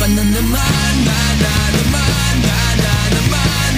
Kanın man man man man man man.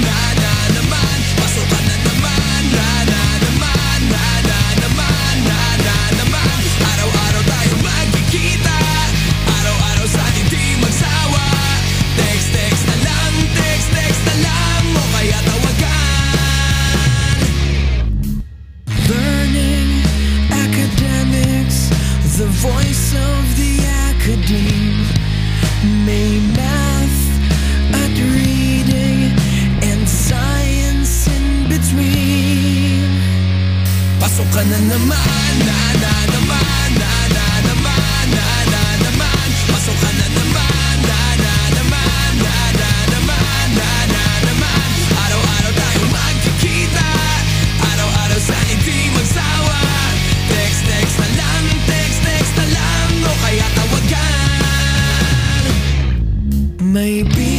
between. Pasok ka na naman, na na naman, na na naman, na na naman. Pasok ka na naman, na na naman, na na naman, na na naman. Araw-araw tayo magkikita, araw-araw sa hindi magsawa. Text, text na lang, text, text na lang, o kaya tawagan. Maybe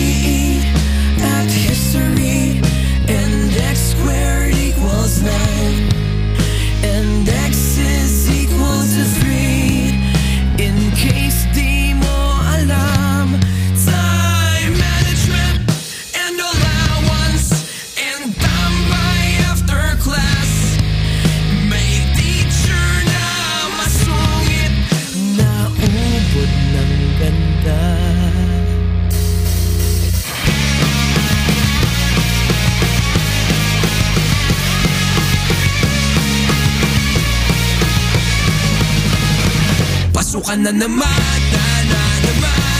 Pasukan na naman, na na naman